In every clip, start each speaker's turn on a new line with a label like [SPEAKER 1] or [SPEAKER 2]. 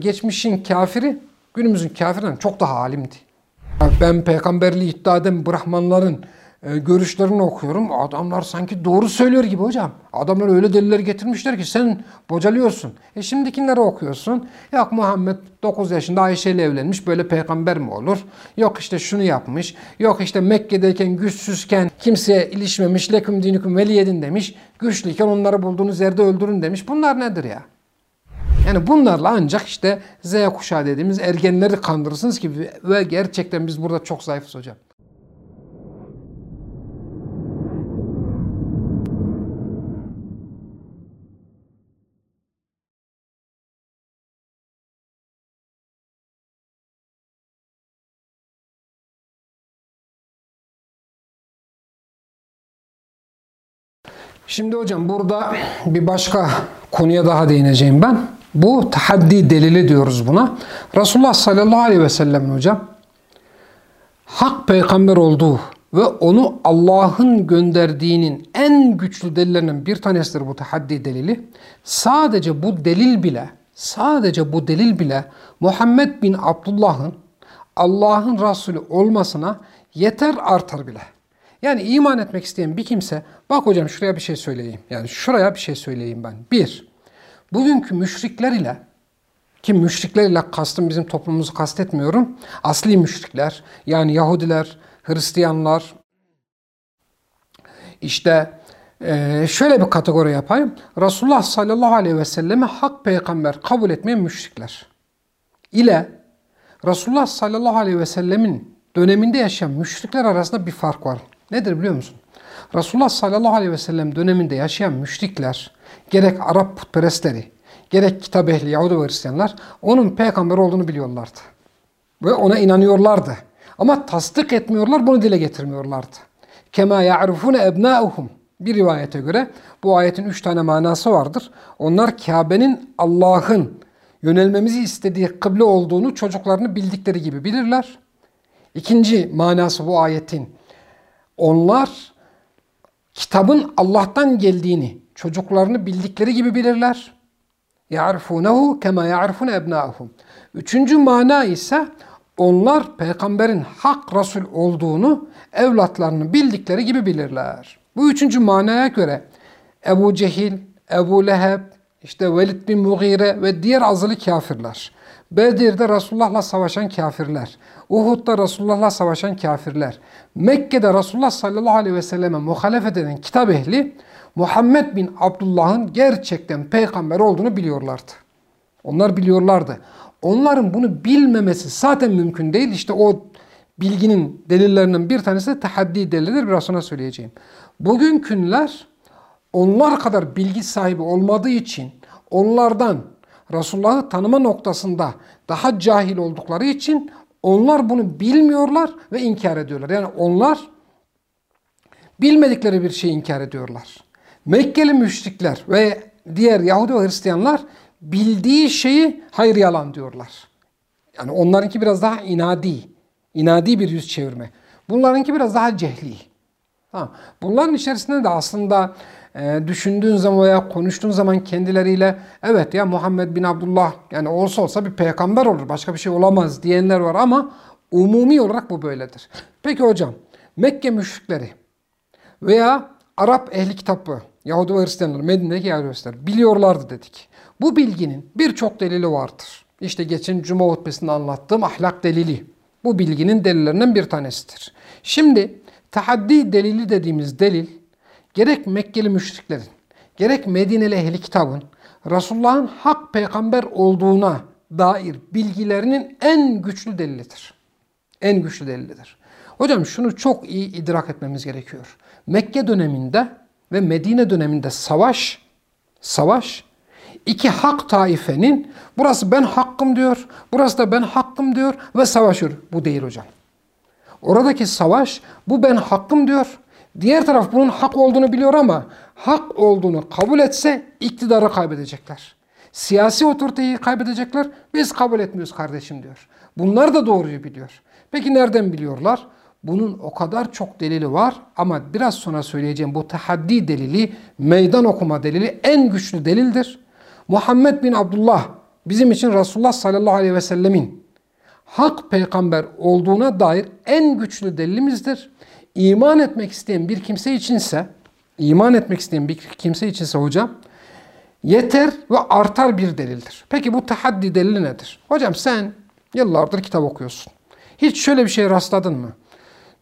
[SPEAKER 1] Geçmişin kafiri günümüzün kafirinden çok daha alimdi. Ben peygamberliği iddia eden Brahmanların e, görüşlerini okuyorum. Adamlar sanki doğru söylüyor gibi hocam. Adamlar öyle deliller getirmişler ki sen bocalıyorsun. E şimdikileri okuyorsun. Yok Muhammed 9 yaşında Ayşe ile evlenmiş. Böyle peygamber mi olur? Yok işte şunu yapmış. Yok işte Mekke'deyken güçsüzken kimseye ilişmemiş. Leküm dinikum veliyedin demiş. Güçlüyken onları bulduğunuz yerde öldürün demiş. Bunlar nedir ya? Yani bunlarla ancak işte Z kuşağı dediğimiz ergenleri kandırırsınız ki ve gerçekten biz burada çok zayıfız hocam. Şimdi hocam burada bir başka konuya daha değineceğim ben. Bu tahaddi delili diyoruz buna. Resulullah sallallahu aleyhi ve sellem hocam hak peygamber olduğu ve onu Allah'ın gönderdiğinin en güçlü delillerinden bir tanesidir bu tahaddi delili. Sadece bu delil bile, sadece bu delil bile Muhammed bin Abdullah'ın Allah'ın Resulü olmasına yeter artar bile. Yani iman etmek isteyen bir kimse, bak hocam şuraya bir şey söyleyeyim. Yani şuraya bir şey söyleyeyim ben. Bir, bugünkü müşrikler ile, ki müşrikler ile kastım bizim toplumumuzu kastetmiyorum. Asli müşrikler, yani Yahudiler, Hristiyanlar, işte e, şöyle bir kategori yapayım. Resulullah sallallahu aleyhi ve selleme hak peygamber kabul etmeyen müşrikler ile Resulullah sallallahu aleyhi ve sellemin döneminde yaşayan müşrikler arasında bir fark var. Nedir biliyor musun? Resulullah sallallahu aleyhi ve sellem döneminde yaşayan müşrikler, gerek Arap putperestleri, gerek kitap ehli Yahudi ve Hristiyanlar onun peygamber olduğunu biliyorlardı. Ve ona inanıyorlardı. Ama tasdik etmiyorlar, bunu dile getirmiyorlardı. Kema ya'rifune ebnâuhum. Bir rivayete göre bu ayetin üç tane manası vardır. Onlar Kabe'nin Allah'ın yönelmemizi istediği kıble olduğunu çocuklarını bildikleri gibi bilirler. İkinci manası bu ayetin onlar kitabın Allah'tan geldiğini çocuklarını bildikleri gibi bilirler. يَعْرِفُونَهُ كَمَا يَعْرِفُونَ اَبْنَاهُمْ Üçüncü mana ise onlar peygamberin hak Resul olduğunu evlatlarını bildikleri gibi bilirler. Bu üçüncü manaya göre Ebu Cehil, Ebu Leheb, işte Velid bin Mughire ve diğer azılı kafirler. Bedir'de Resulullah'la savaşan kafirler. Uhud'da Resulullah'la savaşan kafirler. Mekke'de Resulullah sallallahu aleyhi ve selleme muhalefet eden kitap ehli Muhammed bin Abdullah'ın gerçekten peygamber olduğunu biliyorlardı. Onlar biliyorlardı. Onların bunu bilmemesi zaten mümkün değil. İşte o bilginin delillerinden bir tanesi de tahaddi delildir. Biraz sonra söyleyeceğim. Bugünkünler onlar kadar bilgi sahibi olmadığı için onlardan Resulullah'ı tanıma noktasında daha cahil oldukları için onlar bunu bilmiyorlar ve inkar ediyorlar. Yani onlar bilmedikleri bir şeyi inkar ediyorlar. Mekkeli müşrikler ve diğer Yahudi ve Hristiyanlar bildiği şeyi hayır yalan diyorlar. Yani onlarınki biraz daha inadi, inadi bir yüz çevirme. Bunlarınki biraz daha cehli. Tamam. Bunların içerisinde de aslında düşündüğün zaman veya konuştuğun zaman kendileriyle evet ya Muhammed bin Abdullah yani olsa olsa bir peygamber olur başka bir şey olamaz diyenler var ama umumi olarak bu böyledir. Peki hocam Mekke müşrikleri veya Arap ehli kitabı Yahudi ve Hristiyanlar Medine'deki Yahudi biliyorlardı dedik. Bu bilginin birçok delili vardır. İşte geçen Cuma hutbesinde anlattığım ahlak delili. Bu bilginin delillerinden bir tanesidir. Şimdi tahaddi delili dediğimiz delil gerek Mekkeli müşriklerin, gerek Medineli ehli kitabın Resulullah'ın hak peygamber olduğuna dair bilgilerinin en güçlü delilidir. En güçlü delilidir. Hocam şunu çok iyi idrak etmemiz gerekiyor. Mekke döneminde ve Medine döneminde savaş, savaş iki hak taifenin burası ben hakkım diyor, burası da ben hakkım diyor ve savaşıyor. Bu değil hocam. Oradaki savaş bu ben hakkım diyor. Diğer taraf bunun hak olduğunu biliyor ama hak olduğunu kabul etse iktidarı kaybedecekler. Siyasi otoriteyi kaybedecekler. Biz kabul etmiyoruz kardeşim diyor. Bunlar da doğruyu biliyor. Peki nereden biliyorlar? Bunun o kadar çok delili var ama biraz sonra söyleyeceğim bu tahaddi delili, meydan okuma delili en güçlü delildir. Muhammed bin Abdullah bizim için Resulullah sallallahu aleyhi ve sellemin hak peygamber olduğuna dair en güçlü delilimizdir. İman etmek isteyen bir kimse içinse, iman etmek isteyen bir kimse içinse hocam, yeter ve artar bir delildir. Peki bu tahaddi delili nedir? Hocam sen yıllardır kitap okuyorsun. Hiç şöyle bir şey rastladın mı?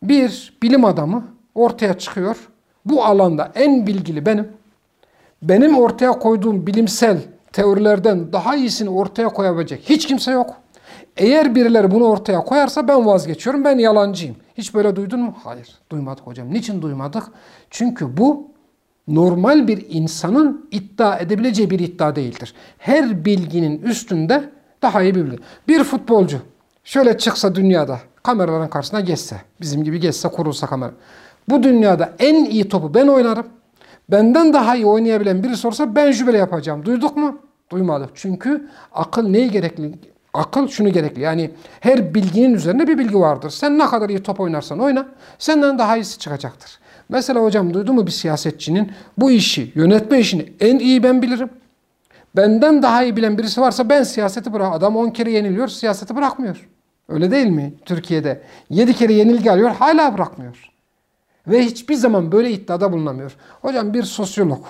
[SPEAKER 1] Bir bilim adamı ortaya çıkıyor. Bu alanda en bilgili benim. Benim ortaya koyduğum bilimsel teorilerden daha iyisini ortaya koyabilecek hiç kimse yok. Eğer birileri bunu ortaya koyarsa ben vazgeçiyorum, ben yalancıyım. Hiç böyle duydun mu? Hayır, duymadık hocam. Niçin duymadık? Çünkü bu normal bir insanın iddia edebileceği bir iddia değildir. Her bilginin üstünde daha iyi bir bilgi. Bir futbolcu şöyle çıksa dünyada kameraların karşısına geçse, bizim gibi geçse kurulsa kamera. Bu dünyada en iyi topu ben oynarım. Benden daha iyi oynayabilen biri sorsa ben jübile yapacağım. Duyduk mu? Duymadık. Çünkü akıl neyi gerekli? Akıl şunu gerekli. Yani her bilginin üzerinde bir bilgi vardır. Sen ne kadar iyi top oynarsan oyna, senden daha iyisi çıkacaktır. Mesela hocam duydun mu bir siyasetçinin bu işi, yönetme işini en iyi ben bilirim. Benden daha iyi bilen birisi varsa ben siyaseti bırak. Adam 10 kere yeniliyor, siyaseti bırakmıyor. Öyle değil mi Türkiye'de? 7 kere yenilgi alıyor, hala bırakmıyor. Ve hiçbir zaman böyle iddiada bulunamıyor. Hocam bir sosyolog.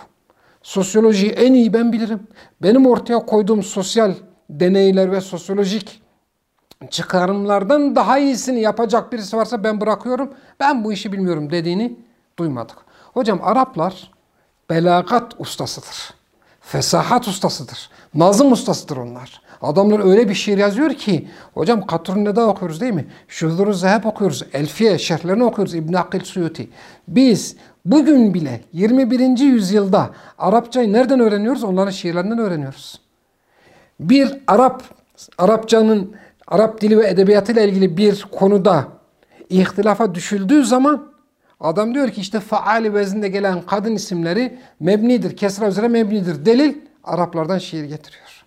[SPEAKER 1] Sosyolojiyi en iyi ben bilirim. Benim ortaya koyduğum sosyal deneyler ve sosyolojik çıkarımlardan daha iyisini yapacak birisi varsa ben bırakıyorum. Ben bu işi bilmiyorum dediğini duymadık. Hocam Araplar belagat ustasıdır. Fesahat ustasıdır. Nazım ustasıdır onlar. Adamlar öyle bir şiir yazıyor ki hocam Katrunne'de okuyoruz değil mi? Şuhdur-u Zeheb okuyoruz. Elfiye şerhlerini okuyoruz. İbn Akil Suyuti. Biz bugün bile 21. yüzyılda Arapçayı nereden öğreniyoruz? Onların şiirlerinden öğreniyoruz. Bir Arap, Arapçanın, Arap dili ve edebiyatıyla ilgili bir konuda ihtilafa düşüldüğü zaman adam diyor ki işte faali vezinde gelen kadın isimleri mebnidir, kesra üzere mebnidir. Delil Araplardan şiir getiriyor.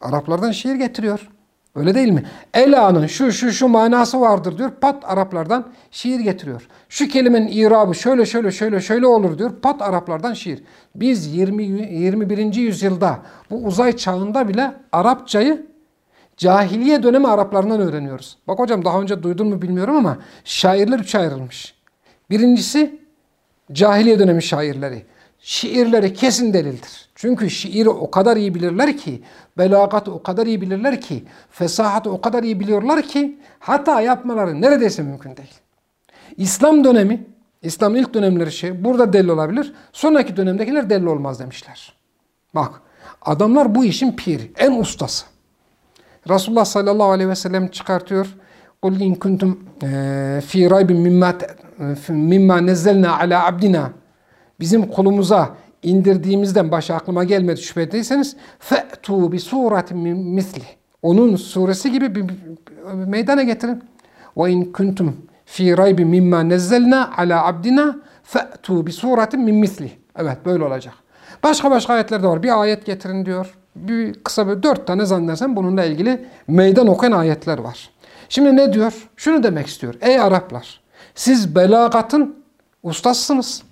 [SPEAKER 1] Araplardan şiir getiriyor. Öyle değil mi? Ela'nın şu şu şu manası vardır diyor. Pat Araplardan şiir getiriyor. Şu kelimenin irabı şöyle şöyle şöyle şöyle olur diyor. Pat Araplardan şiir. Biz 20 21. yüzyılda bu uzay çağında bile Arapçayı cahiliye dönemi Araplarından öğreniyoruz. Bak hocam daha önce duydun mu bilmiyorum ama şairler üçe ayrılmış. Birincisi cahiliye dönemi şairleri Şiirleri kesin delildir. Çünkü şiiri o kadar iyi bilirler ki, belagatı o kadar iyi bilirler ki, fesahatı o kadar iyi biliyorlar ki hata yapmaları neredeyse mümkün değil. İslam dönemi, İslam ilk dönemleri şey, burada delil olabilir, sonraki dönemdekiler delil olmaz demişler. Bak, adamlar bu işin piri, en ustası. Resulullah sallallahu aleyhi ve sellem çıkartıyor. قُلْ اِنْ كُنْتُمْ ف۪ي رَيْبٍ مِمَّا نَزَّلْنَا عَلَى عَبْدِنَا Bizim kulumuza indirdiğimizden başa aklıma gelmedi şüphe ettiyseniz fe'tu bi suratin misli. Onun suresi gibi bir meydana getirin. Ve in kuntum fi raybin mimma nezzelna ala abdina fe'tu bi suratin min misli. Evet böyle olacak. Başka başka ayetler de var. Bir ayet getirin diyor. Bir kısa bir dört tane zannedersem bununla ilgili meydan okuyan ayetler var. Şimdi ne diyor? Şunu demek istiyor. Ey Araplar siz belagatın ustasısınız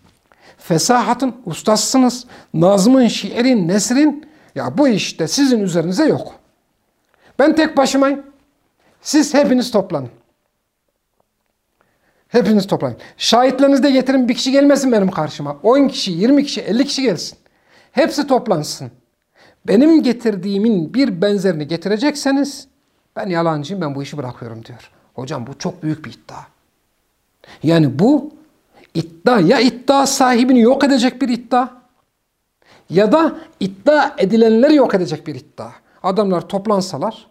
[SPEAKER 1] fesahatın ustasısınız. Nazmın, şiirin, nesrin ya bu işte sizin üzerinize yok. Ben tek başımayım. Siz hepiniz toplanın. Hepiniz toplanın. Şahitlerinizi de getirin bir kişi gelmesin benim karşıma. 10 kişi, 20 kişi, 50 kişi gelsin. Hepsi toplansın. Benim getirdiğimin bir benzerini getirecekseniz ben yalancıyım ben bu işi bırakıyorum diyor. Hocam bu çok büyük bir iddia. Yani bu iddia ya iddia sahibini yok edecek bir iddia ya da iddia edilenleri yok edecek bir iddia. Adamlar toplansalar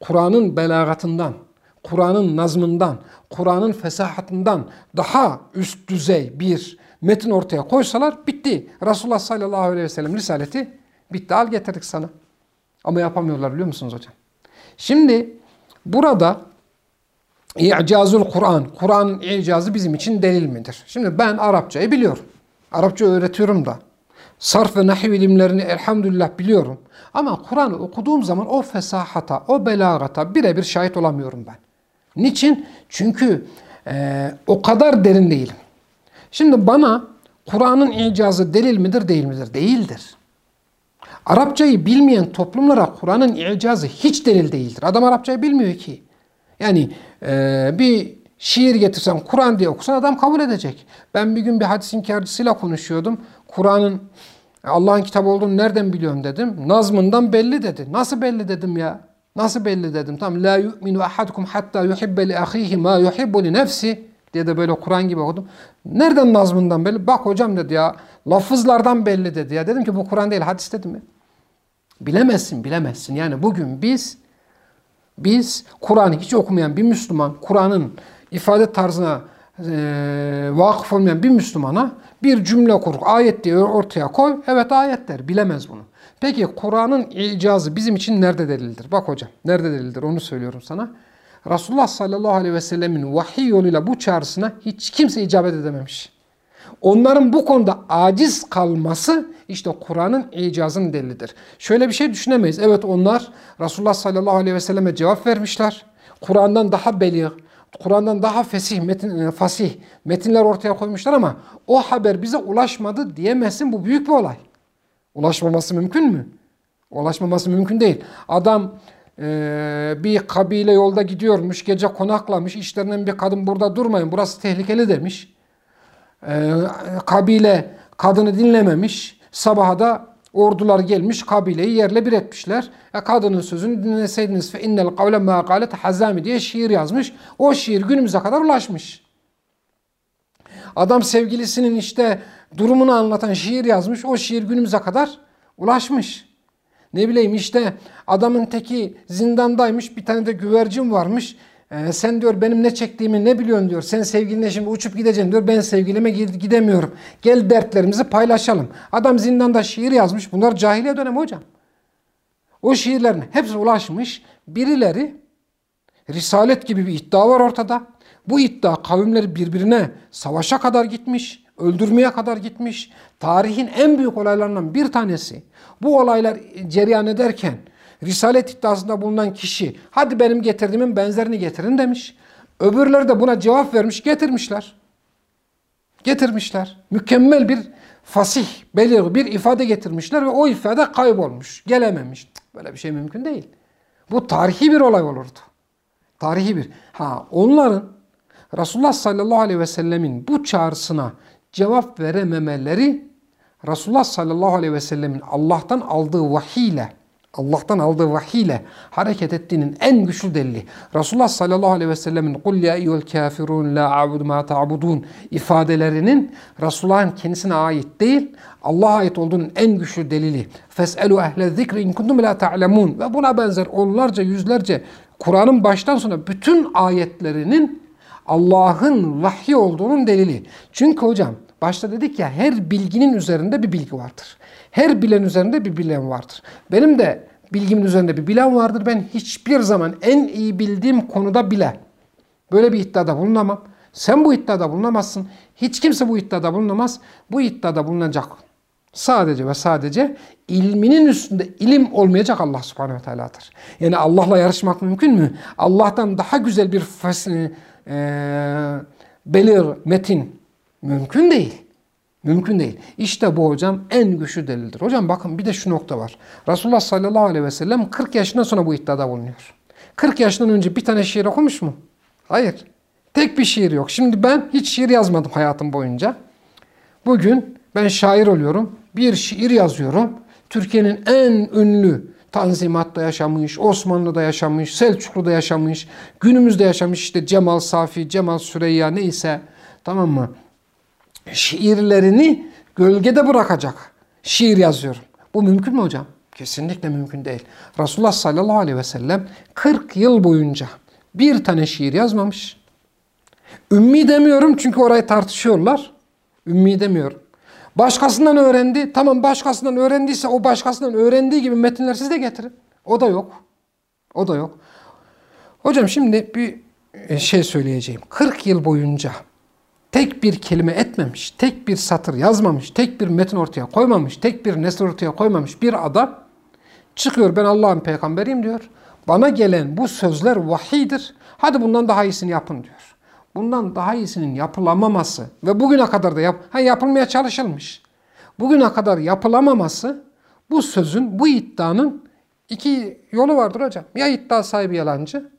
[SPEAKER 1] Kur'an'ın belagatından, Kur'an'ın nazmından, Kur'an'ın fesahatından daha üst düzey bir metin ortaya koysalar bitti. Resulullah sallallahu aleyhi ve sellem risaleti bitti al getirdik sana. Ama yapamıyorlar biliyor musunuz hocam? Şimdi burada İ'cazul Kur'an. Kur'an'ın icazı bizim için delil midir? Şimdi ben Arapçayı biliyorum. Arapça öğretiyorum da. Sarf ve nahiv ilimlerini elhamdülillah biliyorum. Ama Kur'an'ı okuduğum zaman o fesahata, o belagata birebir şahit olamıyorum ben. Niçin? Çünkü e, o kadar derin değilim. Şimdi bana Kur'an'ın icazı delil midir değil midir? Değildir. Arapçayı bilmeyen toplumlara Kur'an'ın icazı hiç delil değildir. Adam Arapçayı bilmiyor ki. Yani e, bir şiir getirsen Kur'an diye okusan adam kabul edecek. Ben bir gün bir hadis inkarcısıyla konuşuyordum. Kur'an'ın Allah'ın kitabı olduğunu nereden biliyorum dedim. Nazmından belli dedi. Nasıl belli dedim ya? Nasıl belli dedim. Tam la yu'minu ahadukum hatta yuhibbe li ahihi ma yuhibbu li nefsi diye de böyle Kur'an gibi okudum. Nereden nazmından belli? Bak hocam dedi ya. Lafızlardan belli dedi ya. Dedim ki bu Kur'an değil hadis dedim ya. Bilemezsin, bilemezsin. Yani bugün biz biz Kur'an'ı hiç okumayan bir Müslüman, Kur'an'ın ifade tarzına e, vakıf olmayan bir Müslümana bir cümle kur, ayet diye ortaya koy. Evet ayetler, bilemez bunu. Peki Kur'an'ın icazı bizim için nerede delildir? Bak hocam, nerede delildir onu söylüyorum sana. Resulullah sallallahu aleyhi ve sellemin vahiy yoluyla bu çağrısına hiç kimse icabet edememiş. Onların bu konuda aciz kalması işte Kur'an'ın icazının delilidir. Şöyle bir şey düşünemeyiz. Evet onlar Resulullah sallallahu aleyhi ve selleme cevap vermişler. Kur'an'dan daha belir, Kur'an'dan daha fesih, metin, e, fasih metinler ortaya koymuşlar ama o haber bize ulaşmadı diyemezsin. Bu büyük bir olay. Ulaşmaması mümkün mü? Ulaşmaması mümkün değil. Adam e, bir kabile yolda gidiyormuş, gece konaklamış, işlerinden bir kadın burada durmayın, burası tehlikeli demiş. E, kabile kadını dinlememiş, sabaha da ordular gelmiş, kabileyi yerle bir etmişler. E, kadının sözünü dinleseydiniz fe innel kavle ma galet hazami diye şiir yazmış. O şiir günümüze kadar ulaşmış. Adam sevgilisinin işte durumunu anlatan şiir yazmış. O şiir günümüze kadar ulaşmış. Ne bileyim işte adamın teki zindandaymış. Bir tane de güvercin varmış. Ee, sen diyor benim ne çektiğimi ne biliyorsun diyor. Sen sevgiline şimdi uçup gideceksin diyor. Ben sevgilime gidemiyorum. Gel dertlerimizi paylaşalım. Adam zindanda şiir yazmış. Bunlar cahiliye dönemi hocam. O şiirlerin hepsi ulaşmış. Birileri Risalet gibi bir iddia var ortada. Bu iddia kavimleri birbirine savaşa kadar gitmiş, öldürmeye kadar gitmiş. Tarihin en büyük olaylarından bir tanesi. Bu olaylar cereyan ederken Risalet iddiasında bulunan kişi hadi benim getirdiğimin benzerini getirin demiş. Öbürleri de buna cevap vermiş getirmişler. Getirmişler. Mükemmel bir fasih, belir bir ifade getirmişler ve o ifade kaybolmuş. Gelememiş. Böyle bir şey mümkün değil. Bu tarihi bir olay olurdu. Tarihi bir. Ha onların Resulullah sallallahu aleyhi ve sellemin bu çağrısına cevap verememeleri Resulullah sallallahu aleyhi ve sellemin Allah'tan aldığı vahiy ile Allah'tan aldığı vahiy ile hareket ettiğinin en güçlü delili. Resulullah sallallahu aleyhi ve sellemin kul ya eyyuhel kafirun la a'budu ma ta'budun ifadelerinin Resulullah'ın kendisine ait değil, Allah'a ait olduğunun en güçlü delili. Fes'elu ehle zikri in kuntum la ta'lemun ve buna benzer onlarca yüzlerce Kur'an'ın baştan sona bütün ayetlerinin Allah'ın vahyi olduğunun delili. Çünkü hocam başta dedik ya her bilginin üzerinde bir bilgi vardır. Her bilen üzerinde bir bilen vardır. Benim de bilgimin üzerinde bir bilen vardır. Ben hiçbir zaman en iyi bildiğim konuda bile böyle bir iddiada bulunamam. Sen bu iddiada bulunamazsın. Hiç kimse bu iddiada bulunamaz. Bu iddiada bulunacak sadece ve sadece ilminin üstünde ilim olmayacak Allah subhanehu ve teala'dır. Yani Allah'la yarışmak mümkün mü? Allah'tan daha güzel bir e, belir, metin mümkün değil. Mümkün değil. İşte bu hocam en güçlü delildir. Hocam bakın bir de şu nokta var. Resulullah sallallahu aleyhi ve sellem 40 yaşından sonra bu iddiada bulunuyor. 40 yaşından önce bir tane şiir okumuş mu? Hayır. Tek bir şiir yok. Şimdi ben hiç şiir yazmadım hayatım boyunca. Bugün ben şair oluyorum. Bir şiir yazıyorum. Türkiye'nin en ünlü Tanzimat'ta yaşamış, Osmanlı'da yaşamış, Selçuklu'da yaşamış, günümüzde yaşamış işte Cemal Safi, Cemal Süreyya neyse tamam mı? Şiirlerini gölgede bırakacak şiir yazıyorum. Bu mümkün mü hocam? Kesinlikle mümkün değil. Resulullah sallallahu aleyhi ve sellem 40 yıl boyunca bir tane şiir yazmamış. Ümmi demiyorum çünkü orayı tartışıyorlar. Ümmi demiyorum. Başkasından öğrendi. Tamam başkasından öğrendiyse o başkasından öğrendiği gibi metinler siz de getirin. O da yok. O da yok. Hocam şimdi bir e, şey söyleyeceğim. 40 yıl boyunca tek bir kelime etmemiş, tek bir satır yazmamış, tek bir metin ortaya koymamış, tek bir nesil ortaya koymamış bir adam çıkıyor ben Allah'ın peygamberiyim diyor. Bana gelen bu sözler vahiydir. Hadi bundan daha iyisini yapın diyor. Bundan daha iyisinin yapılamaması ve bugüne kadar da yap ha, yapılmaya çalışılmış. Bugüne kadar yapılamaması Bu sözün, bu iddianın iki yolu vardır hocam. Ya iddia sahibi yalancı,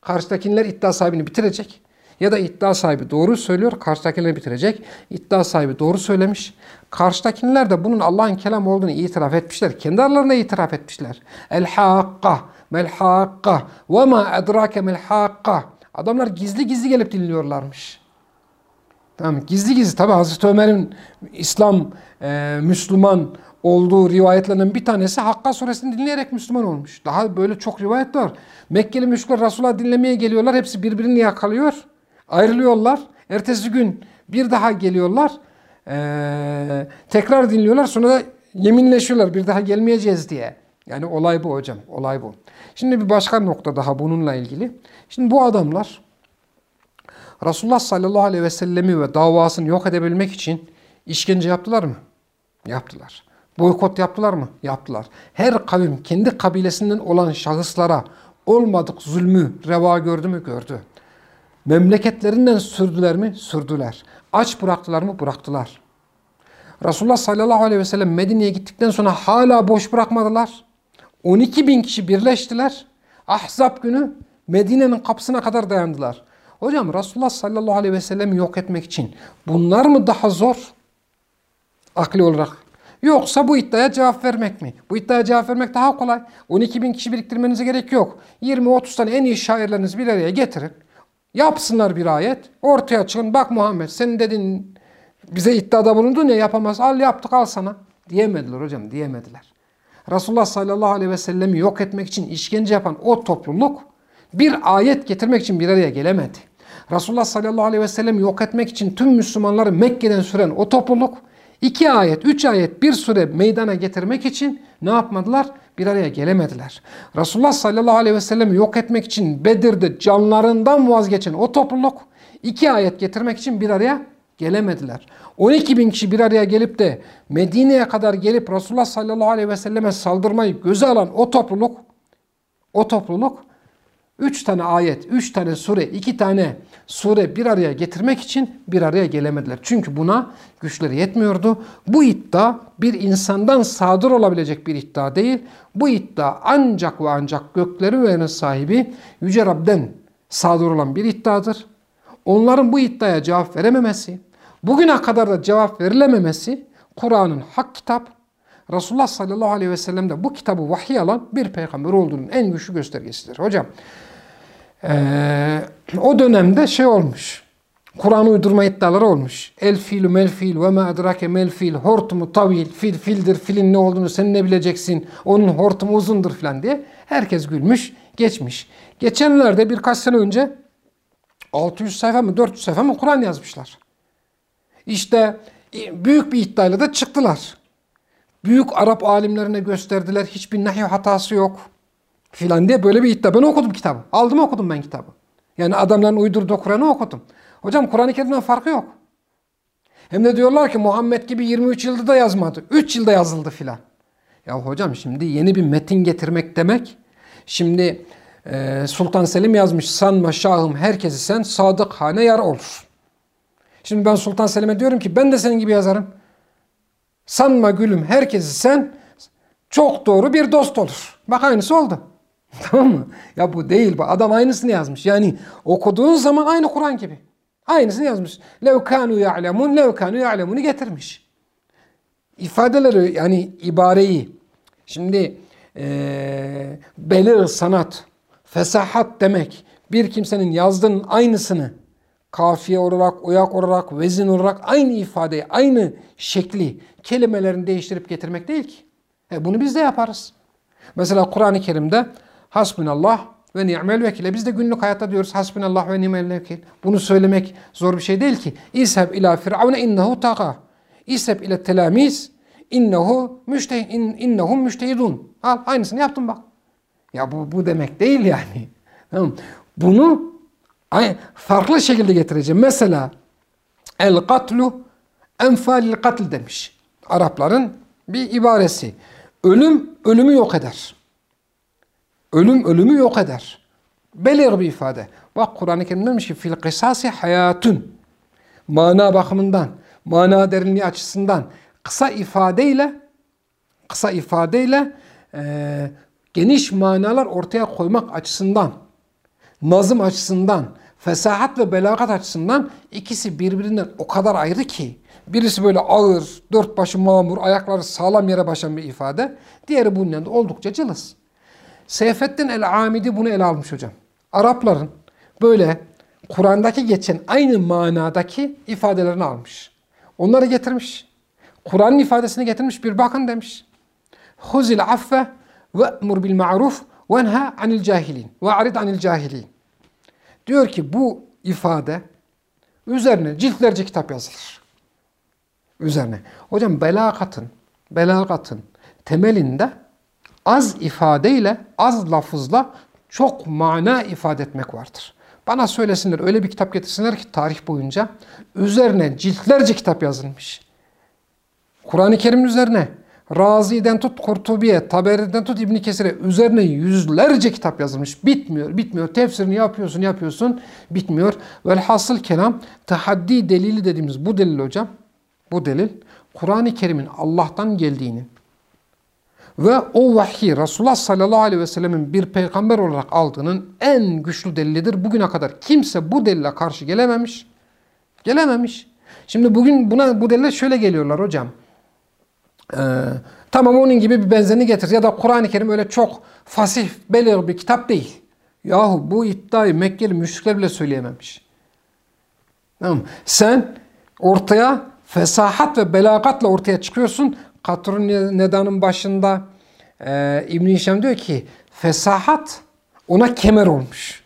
[SPEAKER 1] karşıdakiler iddia sahibini bitirecek. Ya da iddia sahibi doğru söylüyor, karşıdakileri bitirecek. İddia sahibi doğru söylemiş. Karşıdakiler de bunun Allah'ın kelamı olduğunu itiraf etmişler. Kendi aralarında itiraf etmişler. El hakka, mel hakka, ve ma edrake mel hakka. Adamlar gizli gizli gelip dinliyorlarmış. Tamam, gizli gizli tabi Hazreti Ömer'in İslam, e, Müslüman olduğu rivayetlerinin bir tanesi Hakka suresini dinleyerek Müslüman olmuş. Daha böyle çok rivayet var. Mekkeli müşrikler Resulullah dinlemeye geliyorlar. Hepsi birbirini yakalıyor. Ayrılıyorlar. Ertesi gün bir daha geliyorlar. Ee, tekrar dinliyorlar. Sonra da yeminleşiyorlar bir daha gelmeyeceğiz diye. Yani olay bu hocam. Olay bu. Şimdi bir başka nokta daha bununla ilgili. Şimdi bu adamlar Resulullah sallallahu aleyhi ve sellemi ve davasını yok edebilmek için işkence yaptılar mı? Yaptılar. Boykot yaptılar mı? Yaptılar. Her kavim kendi kabilesinden olan şahıslara olmadık zulmü reva gördü mü? Gördü. Memleketlerinden sürdüler mi? Sürdüler. Aç bıraktılar mı? Bıraktılar. Resulullah sallallahu aleyhi ve sellem Medine'ye gittikten sonra hala boş bırakmadılar. 12 bin kişi birleştiler. Ahzab günü Medine'nin kapısına kadar dayandılar. Hocam Resulullah sallallahu aleyhi ve sellem yok etmek için bunlar mı daha zor? Akli olarak. Yoksa bu iddiaya cevap vermek mi? Bu iddiaya cevap vermek daha kolay. 12 bin kişi biriktirmenize gerek yok. 20-30 tane en iyi şairlerinizi bir araya getirin. Yapsınlar bir ayet. Ortaya çıkın. Bak Muhammed senin dedin bize iddiada bulundun ya yapamaz. Al yaptık al sana. Diyemediler hocam diyemediler. Resulullah sallallahu aleyhi ve sellemi yok etmek için işkence yapan o topluluk bir ayet getirmek için bir araya gelemedi. Resulullah sallallahu aleyhi ve sellemi yok etmek için tüm Müslümanları Mekke'den süren o topluluk iki ayet, üç ayet bir süre meydana getirmek için ne yapmadılar? Bir araya gelemediler. Resulullah sallallahu aleyhi ve sellem yok etmek için Bedir'de canlarından vazgeçen o topluluk iki ayet getirmek için bir araya gelemediler. 12 bin kişi bir araya gelip de Medine'ye kadar gelip Resulullah sallallahu aleyhi ve selleme saldırmayı göze alan o topluluk o topluluk Üç tane ayet, üç tane sure, iki tane sure bir araya getirmek için bir araya gelemediler. Çünkü buna güçleri yetmiyordu. Bu iddia bir insandan sadır olabilecek bir iddia değil. Bu iddia ancak ve ancak gökleri ve sahibi Yüce Rab'den sadır olan bir iddiadır. Onların bu iddiaya cevap verememesi, bugüne kadar da cevap verilememesi Kur'an'ın hak kitap, Resulullah sallallahu aleyhi ve sellem de bu kitabı vahiy alan bir peygamber olduğunun en güçlü göstergesidir. Hocam ee, o dönemde şey olmuş. Kur'an uydurma iddiaları olmuş. El filu mel fil ve ma edrake mel fil hortumu tavil fil fildir filin ne olduğunu sen ne bileceksin onun hortumu uzundur filan diye herkes gülmüş geçmiş. Geçenlerde birkaç sene önce 600 sayfa mı 400 sayfa mı Kur'an yazmışlar. İşte e, büyük bir iddiayla da çıktılar. Büyük Arap alimlerine gösterdiler. Hiçbir nahiy hatası yok filan diye böyle bir iddia. Ben okudum kitabı. Aldım okudum ben kitabı. Yani adamların uydurduğu Kur'an'ı okudum. Hocam Kur'an-ı Kerim'den farkı yok. Hem de diyorlar ki Muhammed gibi 23 yılda da yazmadı. 3 yılda yazıldı filan. Ya hocam şimdi yeni bir metin getirmek demek. Şimdi e, Sultan Selim yazmış sanma şahım herkesi sen sadık hane yar olur. Şimdi ben Sultan Selim'e diyorum ki ben de senin gibi yazarım. Sanma gülüm herkesi sen çok doğru bir dost olur. Bak aynısı oldu. Tamam mı? Ya bu değil bu. Adam aynısını yazmış. Yani okuduğun zaman aynı Kur'an gibi. Aynısını yazmış. Lev kanu ya'lemun lev kanu ya'lemun'u getirmiş. İfadeleri yani ibareyi şimdi ee, belir sanat, fesahat demek bir kimsenin yazdığının aynısını kafiye olarak, uyak olarak, vezin olarak aynı ifadeyi, aynı şekli kelimelerini değiştirip getirmek değil ki. E bunu biz de yaparız. Mesela Kur'an-ı Kerim'de Hasbunallah ve ni'mel vekil. E biz de günlük hayatta diyoruz hasbunallah ve ni'mel vekil. Bunu söylemek zor bir şey değil ki. İsheb ila firavune innehu taga. İsheb ile telamiz innehu müşteh in, innehum müştehidun. Al aynısını yaptım bak. Ya bu, bu demek değil yani. Tamam. Bunu farklı şekilde getireceğim. Mesela el katlu enfalil katl demiş. Arapların bir ibaresi. Ölüm ölümü yok eder. Ölüm ölümü yok eder. Belir bir ifade. Bak Kur'an-ı Kerim demiş ki fil kısasi hayatun. Mana bakımından, mana derinliği açısından kısa ifadeyle kısa ifadeyle e, geniş manalar ortaya koymak açısından, nazım açısından, fesahat ve belagat açısından ikisi birbirinden o kadar ayrı ki birisi böyle ağır, dört başı mamur, ayakları sağlam yere basan bir ifade. Diğeri bunun yanında oldukça cılız. Seyfettin el-Amidi bunu ele almış hocam. Arapların böyle Kur'an'daki geçen aynı manadaki ifadelerini almış. Onları getirmiş. Kur'an'ın ifadesini getirmiş bir bakın demiş. Huzil affe ve emur bil ma'ruf ve enha anil cahilin ve arid anil cahilin. Diyor ki bu ifade üzerine ciltlerce kitap yazılır. Üzerine. Hocam belagatın, belagatın temelinde az ifadeyle, az lafızla çok mana ifade etmek vardır. Bana söylesinler öyle bir kitap getirsinler ki tarih boyunca üzerine ciltlerce kitap yazılmış. Kur'an-ı Kerim üzerine Razi'den tut Kurtubi'ye, Taberi'den tut İbn Kesir'e üzerine yüzlerce kitap yazılmış. Bitmiyor, bitmiyor. Tefsirini yapıyorsun, yapıyorsun, bitmiyor. Velhasıl kelam tahaddi delili dediğimiz bu delil hocam. Bu delil Kur'an-ı Kerim'in Allah'tan geldiğini ve o vahyi Resulullah sallallahu aleyhi ve sellemin bir peygamber olarak aldığının en güçlü delilidir. Bugüne kadar kimse bu delile karşı gelememiş. Gelememiş. Şimdi bugün buna bu delile şöyle geliyorlar hocam. Ee, tamam onun gibi bir benzerini getir. Ya da Kur'an-ı Kerim öyle çok fasih, belir bir kitap değil. Yahu bu iddiayı Mekkeli müşrikler bile söyleyememiş. Tamam. Sen ortaya fesahat ve belagatla ortaya çıkıyorsun. Katrun Neda'nın başında e, İbn-i Hişam diyor ki fesahat ona kemer olmuş.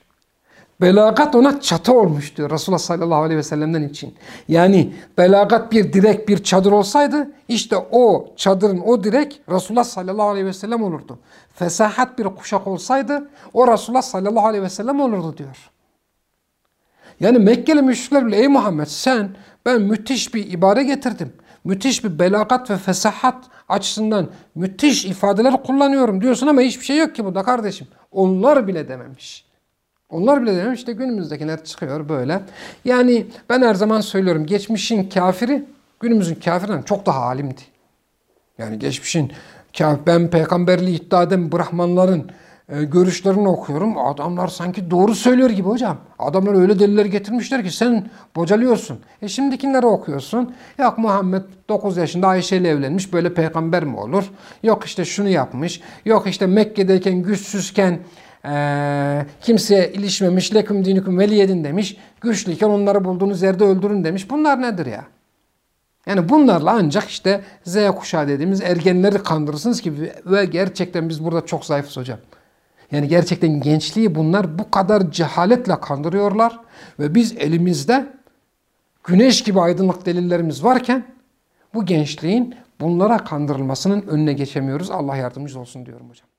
[SPEAKER 1] Belagat ona çatı olmuş diyor Resulullah sallallahu aleyhi ve sellem'den için. Yani belagat bir direk bir çadır olsaydı işte o çadırın o direk Resulullah sallallahu aleyhi ve sellem olurdu. Fesahat bir kuşak olsaydı o Resulullah sallallahu aleyhi ve sellem olurdu diyor. Yani Mekkeli müşrikler bile ey Muhammed sen ben müthiş bir ibare getirdim. Müthiş bir belagat ve fesahat açısından müthiş ifadeler kullanıyorum diyorsun ama hiçbir şey yok ki burada kardeşim. Onlar bile dememiş. Onlar bile dememiş işte günümüzdekiler çıkıyor böyle. Yani ben her zaman söylüyorum geçmişin kafiri günümüzün kafirinden çok daha alimdi. Yani geçmişin ben peygamberliği iddia eden Brahmanların e, görüşlerini okuyorum. Adamlar sanki doğru söylüyor gibi hocam. Adamlar öyle deliller getirmişler ki sen bocalıyorsun. E şimdikileri okuyorsun. Yok Muhammed 9 yaşında Ayşe ile evlenmiş. Böyle peygamber mi olur? Yok işte şunu yapmış. Yok işte Mekke'deyken güçsüzken e, kimseye ilişmemiş. Leküm dinikum veliyedin demiş. Güçlüyken onları bulduğunuz yerde öldürün demiş. Bunlar nedir ya? Yani bunlarla ancak işte Z kuşağı dediğimiz ergenleri kandırırsınız ki ve gerçekten biz burada çok zayıfız hocam. Yani gerçekten gençliği bunlar bu kadar cehaletle kandırıyorlar ve biz elimizde güneş gibi aydınlık delillerimiz varken bu gençliğin bunlara kandırılmasının önüne geçemiyoruz. Allah yardımcımız olsun diyorum hocam.